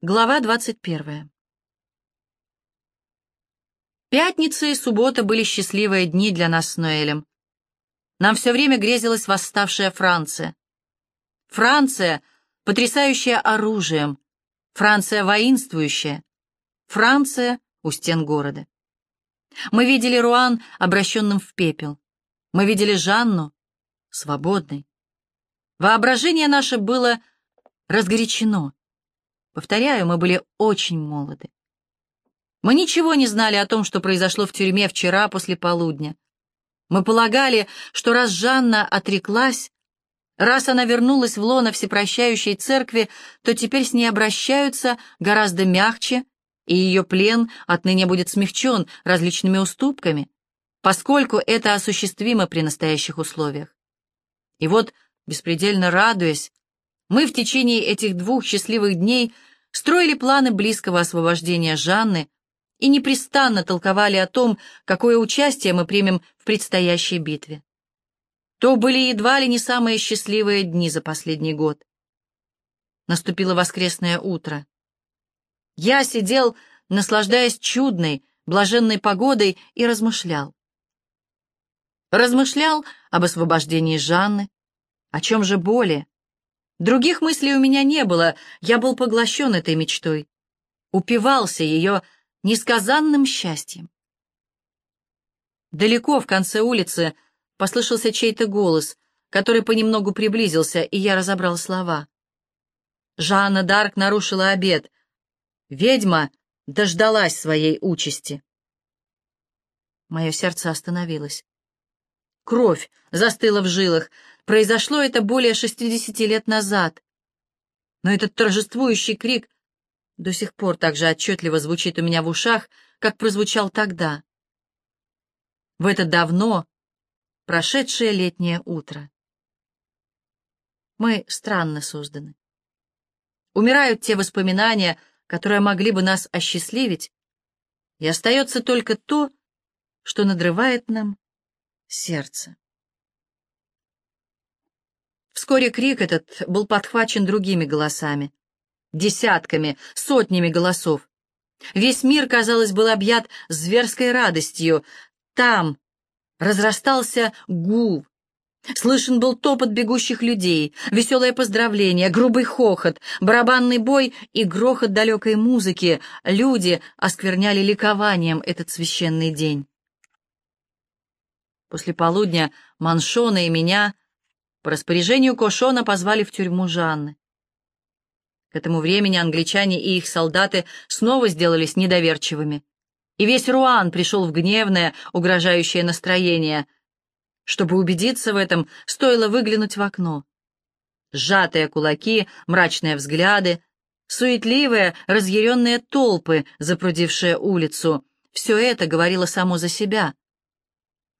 Глава 21. Пятница и суббота были счастливые дни для нас с Ноэлем. Нам все время грезилась восставшая Франция. Франция, потрясающая оружием. Франция воинствующая. Франция у стен города. Мы видели Руан, обращенным в пепел. Мы видели Жанну, свободной. Воображение наше было разгорячено. Повторяю, мы были очень молоды. Мы ничего не знали о том, что произошло в тюрьме вчера после полудня. Мы полагали, что раз Жанна отреклась, раз она вернулась в лоно всепрощающей церкви, то теперь с ней обращаются гораздо мягче, и ее плен отныне будет смягчен различными уступками, поскольку это осуществимо при настоящих условиях. И вот, беспредельно радуясь, мы в течение этих двух счастливых дней строили планы близкого освобождения Жанны и непрестанно толковали о том, какое участие мы примем в предстоящей битве. То были едва ли не самые счастливые дни за последний год. Наступило воскресное утро. Я сидел, наслаждаясь чудной, блаженной погодой, и размышлял. Размышлял об освобождении Жанны, о чем же более, Других мыслей у меня не было, я был поглощен этой мечтой, упивался ее несказанным счастьем. Далеко в конце улицы послышался чей-то голос, который понемногу приблизился, и я разобрал слова. Жанна Дарк нарушила обед. Ведьма дождалась своей участи. Мое сердце остановилось. Кровь застыла в жилах, Произошло это более 60 лет назад. Но этот торжествующий крик до сих пор так же отчетливо звучит у меня в ушах, как прозвучал тогда. В это давно прошедшее летнее утро. Мы странно созданы. Умирают те воспоминания, которые могли бы нас осчастливить, и остается только то, что надрывает нам сердце. Вскоре крик этот был подхвачен другими голосами. Десятками, сотнями голосов. Весь мир, казалось, был объят зверской радостью. Там разрастался гул. Слышен был топот бегущих людей, веселое поздравление, грубый хохот, барабанный бой и грохот далекой музыки. Люди оскверняли ликованием этот священный день. После полудня Маншона и меня — по распоряжению Кошона позвали в тюрьму Жанны. К этому времени англичане и их солдаты снова сделались недоверчивыми. И весь Руан пришел в гневное, угрожающее настроение. Чтобы убедиться в этом, стоило выглянуть в окно. Сжатые кулаки, мрачные взгляды, суетливые, разъяренные толпы, запрудившие улицу — все это говорило само за себя.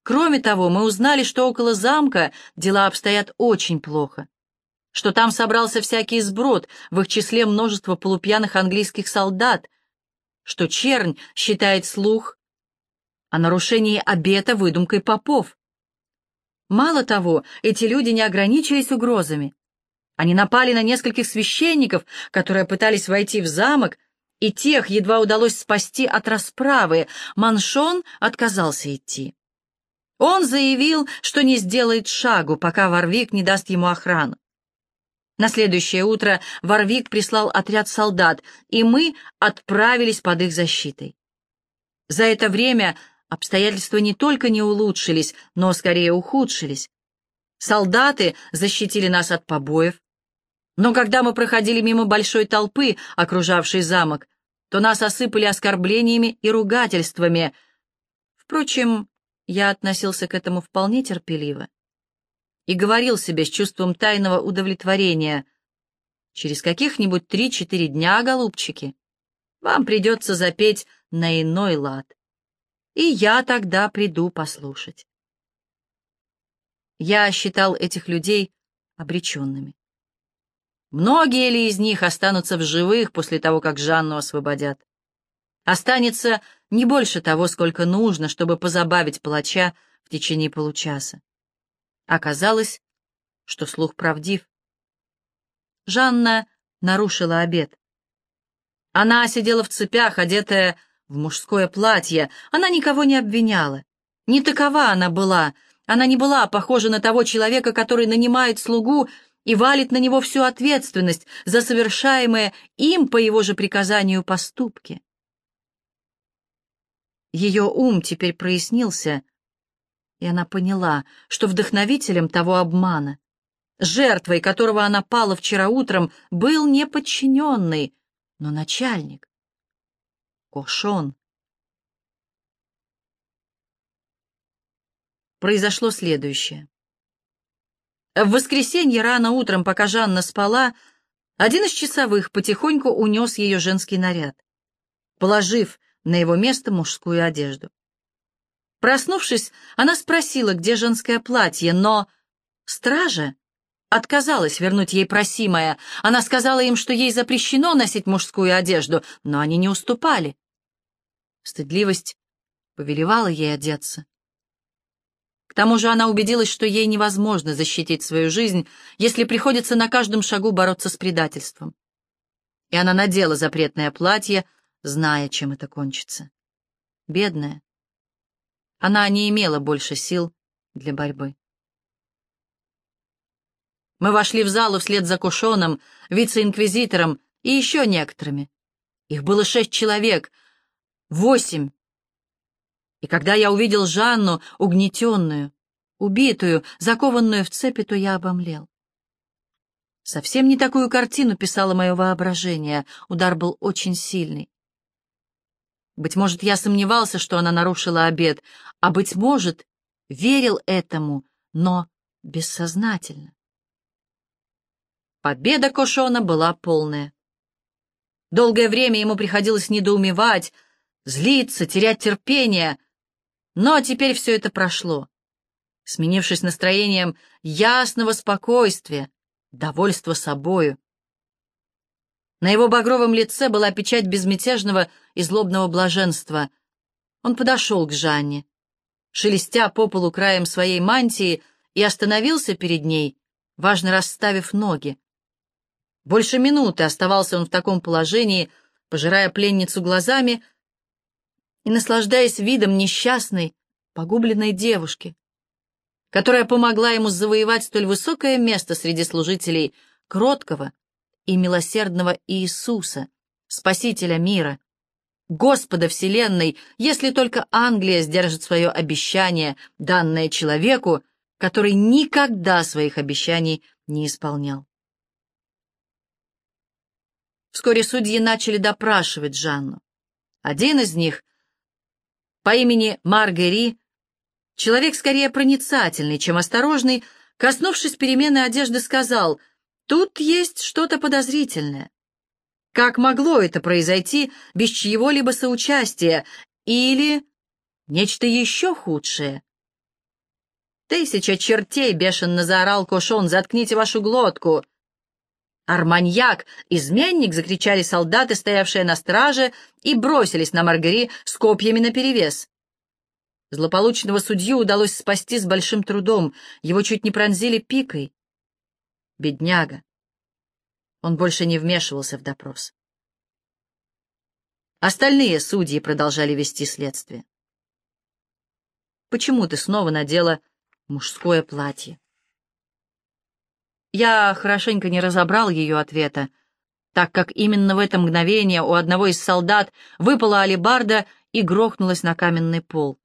Кроме того, мы узнали, что около замка дела обстоят очень плохо, что там собрался всякий сброд, в их числе множество полупьяных английских солдат, что чернь считает слух о нарушении обета выдумкой попов. Мало того, эти люди не ограничились угрозами. Они напали на нескольких священников, которые пытались войти в замок, и тех едва удалось спасти от расправы. Маншон отказался идти. Он заявил, что не сделает шагу, пока Варвик не даст ему охрану. На следующее утро Варвик прислал отряд солдат, и мы отправились под их защитой. За это время обстоятельства не только не улучшились, но скорее ухудшились. Солдаты защитили нас от побоев, но когда мы проходили мимо большой толпы, окружавшей замок, то нас осыпали оскорблениями и ругательствами. Впрочем, я относился к этому вполне терпеливо и говорил себе с чувством тайного удовлетворения. Через каких-нибудь три-четыре дня, голубчики, вам придется запеть на иной лад, и я тогда приду послушать. Я считал этих людей обреченными. Многие ли из них останутся в живых после того, как Жанну освободят? Останется не больше того, сколько нужно, чтобы позабавить палача в течение получаса. Оказалось, что слух правдив. Жанна нарушила обет. Она сидела в цепях, одетая в мужское платье. Она никого не обвиняла. Не такова она была. Она не была похожа на того человека, который нанимает слугу и валит на него всю ответственность за совершаемые им по его же приказанию поступки. Ее ум теперь прояснился, и она поняла, что вдохновителем того обмана, жертвой которого она пала вчера утром, был не подчиненный, но начальник. Кошон. Произошло следующее. В воскресенье рано утром, пока Жанна спала, один из часовых потихоньку унес ее женский наряд, положив на его место мужскую одежду. Проснувшись, она спросила, где женское платье, но стража отказалась вернуть ей просимое. Она сказала им, что ей запрещено носить мужскую одежду, но они не уступали. Стыдливость повелевала ей одеться. К тому же она убедилась, что ей невозможно защитить свою жизнь, если приходится на каждом шагу бороться с предательством. И она надела запретное платье, зная, чем это кончится. Бедная. Она не имела больше сил для борьбы. Мы вошли в залу вслед за Кушоном, вице-инквизитором и еще некоторыми. Их было шесть человек, восемь. И когда я увидел Жанну, угнетенную, убитую, закованную в цепи, то я обомлел. Совсем не такую картину писало мое воображение, удар был очень сильный. Быть может, я сомневался, что она нарушила обед, а, быть может, верил этому, но бессознательно. Победа Кошона была полная. Долгое время ему приходилось недоумевать, злиться, терять терпение, но теперь все это прошло, сменившись настроением ясного спокойствия, довольства собою. На его багровом лице была печать безмятежного и злобного блаженства. Он подошел к Жанне, шелестя по полу краем своей мантии, и остановился перед ней, важно расставив ноги. Больше минуты оставался он в таком положении, пожирая пленницу глазами и наслаждаясь видом несчастной, погубленной девушки, которая помогла ему завоевать столь высокое место среди служителей кроткого и милосердного Иисуса, Спасителя мира, Господа Вселенной, если только Англия сдержит свое обещание, данное человеку, который никогда своих обещаний не исполнял. Вскоре судьи начали допрашивать Жанну. Один из них, по имени Маргери, человек скорее проницательный, чем осторожный, коснувшись перемены одежды, сказал, «Тут есть что-то подозрительное. Как могло это произойти без чьего-либо соучастия? Или нечто еще худшее?» «Тысяча чертей!» — бешено заорал Кошон. «Заткните вашу глотку!» «Арманьяк! Изменник!» — закричали солдаты, стоявшие на страже, и бросились на Маргари с копьями наперевес. Злополучного судью удалось спасти с большим трудом, его чуть не пронзили пикой. Бедняга. Он больше не вмешивался в допрос. Остальные судьи продолжали вести следствие. «Почему ты снова надела мужское платье?» Я хорошенько не разобрал ее ответа, так как именно в это мгновение у одного из солдат выпала алебарда и грохнулась на каменный пол.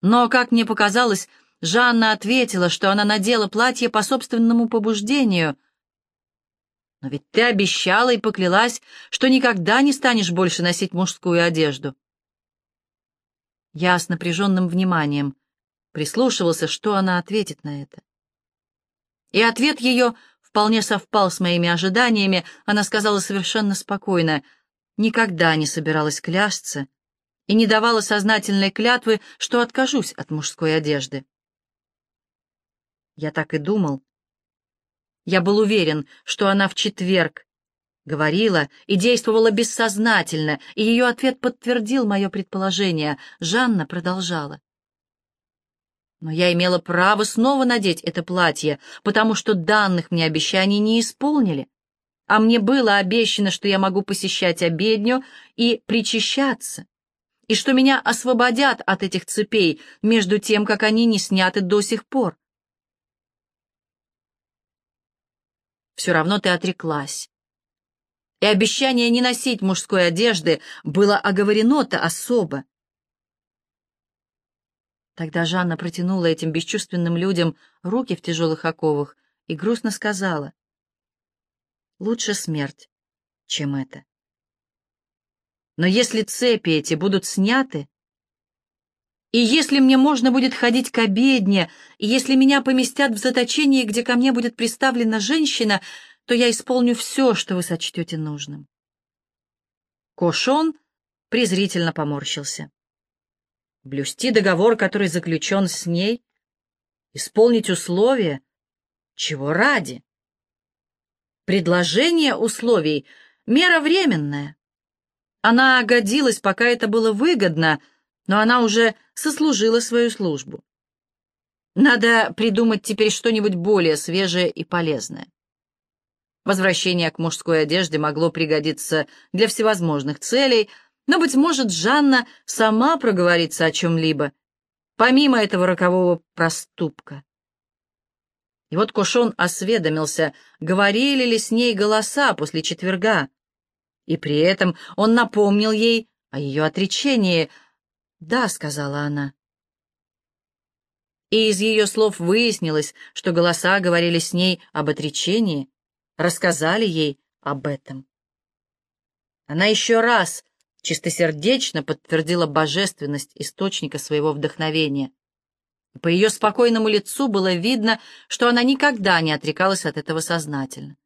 Но, как мне показалось, Жанна ответила, что она надела платье по собственному побуждению. «Но ведь ты обещала и поклялась, что никогда не станешь больше носить мужскую одежду». Я с напряженным вниманием прислушивался, что она ответит на это. И ответ ее вполне совпал с моими ожиданиями. Она сказала совершенно спокойно, никогда не собиралась клясться и не давала сознательной клятвы, что откажусь от мужской одежды. Я так и думал. Я был уверен, что она в четверг говорила и действовала бессознательно, и ее ответ подтвердил мое предположение. Жанна продолжала. Но я имела право снова надеть это платье, потому что данных мне обещаний не исполнили. а мне было обещано, что я могу посещать обедню и причащаться, и что меня освободят от этих цепей, между тем, как они не сняты до сих пор. Все равно ты отреклась. И обещание не носить мужской одежды было оговорено-то особо. Тогда Жанна протянула этим бесчувственным людям руки в тяжелых оковах и грустно сказала, «Лучше смерть, чем это». Но если цепи эти будут сняты, и если мне можно будет ходить к обедне, и если меня поместят в заточение, где ко мне будет приставлена женщина, то я исполню все, что вы сочтете нужным. Кошон презрительно поморщился блюсти договор, который заключен с ней, исполнить условия, чего ради? Предложение условий — мера временная. Она годилась, пока это было выгодно, но она уже сослужила свою службу. Надо придумать теперь что-нибудь более свежее и полезное. Возвращение к мужской одежде могло пригодиться для всевозможных целей — но, быть может, Жанна сама проговорится о чем-либо, помимо этого рокового проступка. И вот Кушон осведомился, говорили ли с ней голоса после четверга, и при этом он напомнил ей о ее отречении. «Да», — сказала она. И из ее слов выяснилось, что голоса говорили с ней об отречении, рассказали ей об этом. Она еще раз чистосердечно подтвердила божественность источника своего вдохновения. По ее спокойному лицу было видно, что она никогда не отрекалась от этого сознательно.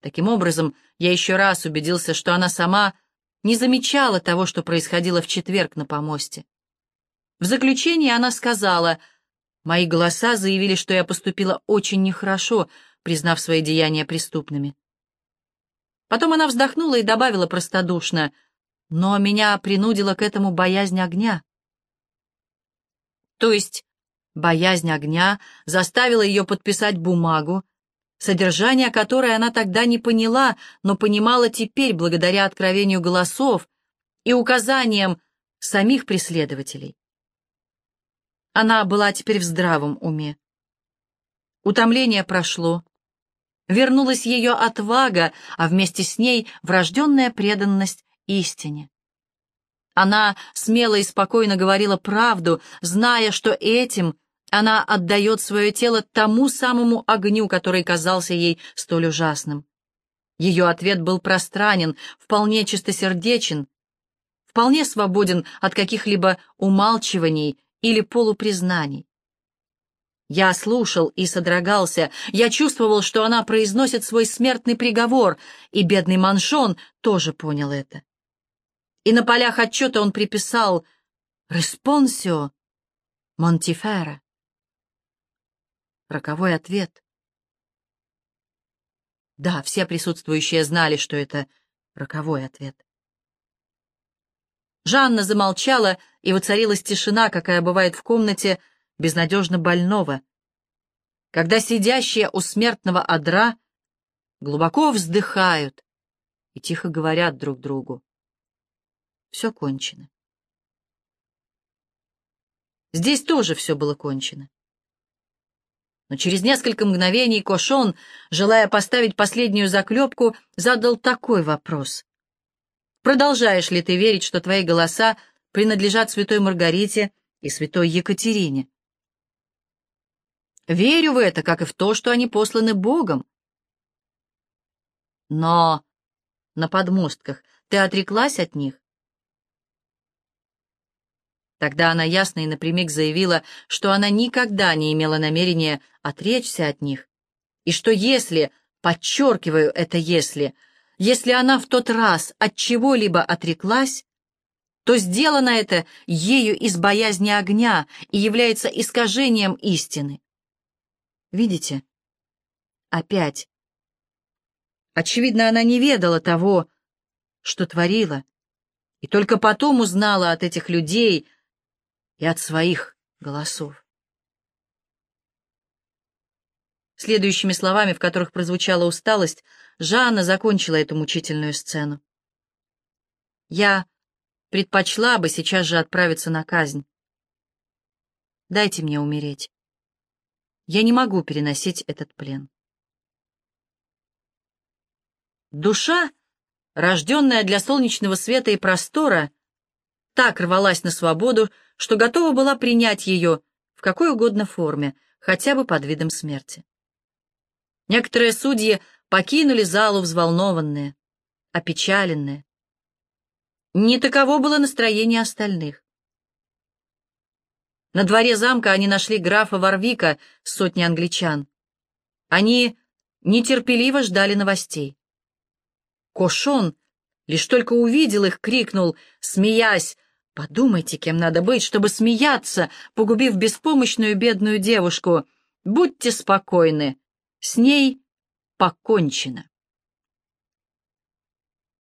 Таким образом, я еще раз убедился, что она сама не замечала того, что происходило в четверг на помосте. В заключение она сказала, «Мои голоса заявили, что я поступила очень нехорошо, признав свои деяния преступными». Потом она вздохнула и добавила простодушно, но меня принудила к этому боязнь огня. То есть боязнь огня заставила ее подписать бумагу, содержание которой она тогда не поняла, но понимала теперь благодаря откровению голосов и указаниям самих преследователей. Она была теперь в здравом уме. Утомление прошло. Вернулась ее отвага, а вместе с ней врожденная преданность истине. Она смело и спокойно говорила правду, зная, что этим она отдает свое тело тому самому огню, который казался ей столь ужасным. Ее ответ был пространен, вполне чистосердечен, вполне свободен от каких-либо умалчиваний или полупризнаний. Я слушал и содрогался, я чувствовал, что она произносит свой смертный приговор, и бедный Маншон тоже понял это и на полях отчета он приписал «Респонсио Монтифера». Роковой ответ. Да, все присутствующие знали, что это роковой ответ. Жанна замолчала, и воцарилась тишина, какая бывает в комнате безнадежно больного, когда сидящие у смертного одра глубоко вздыхают и тихо говорят друг другу. Все кончено. Здесь тоже все было кончено. Но через несколько мгновений Кошон, желая поставить последнюю заклепку, задал такой вопрос. «Продолжаешь ли ты верить, что твои голоса принадлежат святой Маргарите и святой Екатерине?» «Верю в это, как и в то, что они посланы Богом». «Но на подмостках ты отреклась от них?» Тогда она ясно и напрямик заявила, что она никогда не имела намерения отречься от них, и что если, подчеркиваю это если, если она в тот раз от чего-либо отреклась, то сделано это ею из боязни огня и является искажением истины. Видите? Опять. Очевидно, она не ведала того, что творила, и только потом узнала от этих людей, и от своих голосов. Следующими словами, в которых прозвучала усталость, Жанна закончила эту мучительную сцену. Я предпочла бы сейчас же отправиться на казнь. Дайте мне умереть. Я не могу переносить этот плен. Душа, рожденная для солнечного света и простора, так рвалась на свободу, что готова была принять ее в какой угодно форме, хотя бы под видом смерти. Некоторые судьи покинули залу взволнованные, опечаленные. Не таково было настроение остальных. На дворе замка они нашли графа Варвика с сотней англичан. Они нетерпеливо ждали новостей. Кошон, лишь только увидел их, крикнул, смеясь, «Подумайте, кем надо быть, чтобы смеяться, погубив беспомощную бедную девушку. Будьте спокойны, с ней покончено».